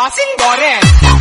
passing Goran.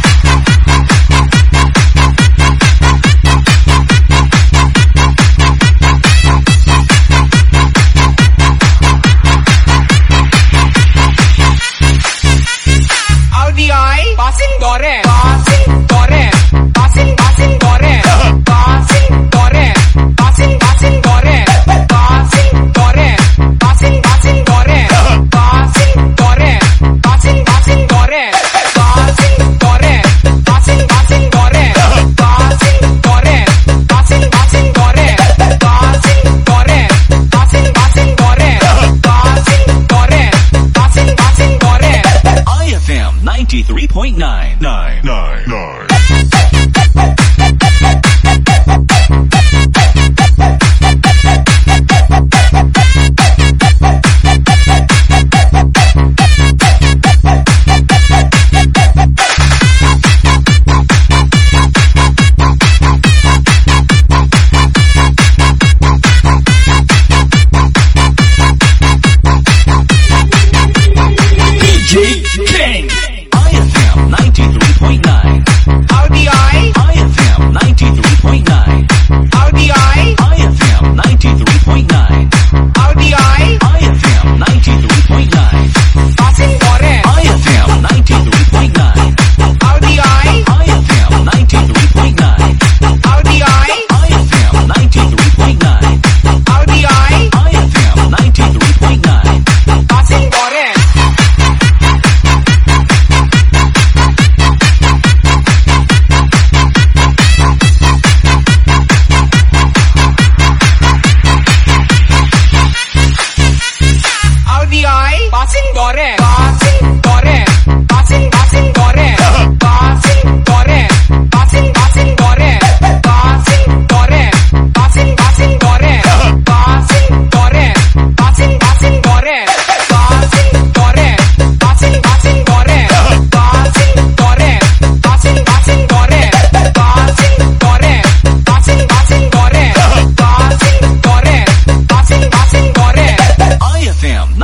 93.9. 9. 9. 9.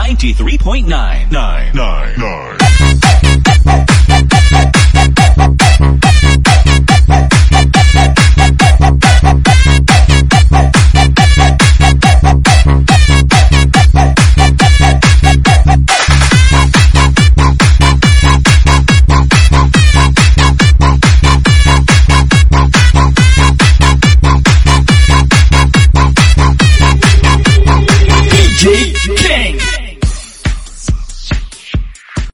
93.9. King.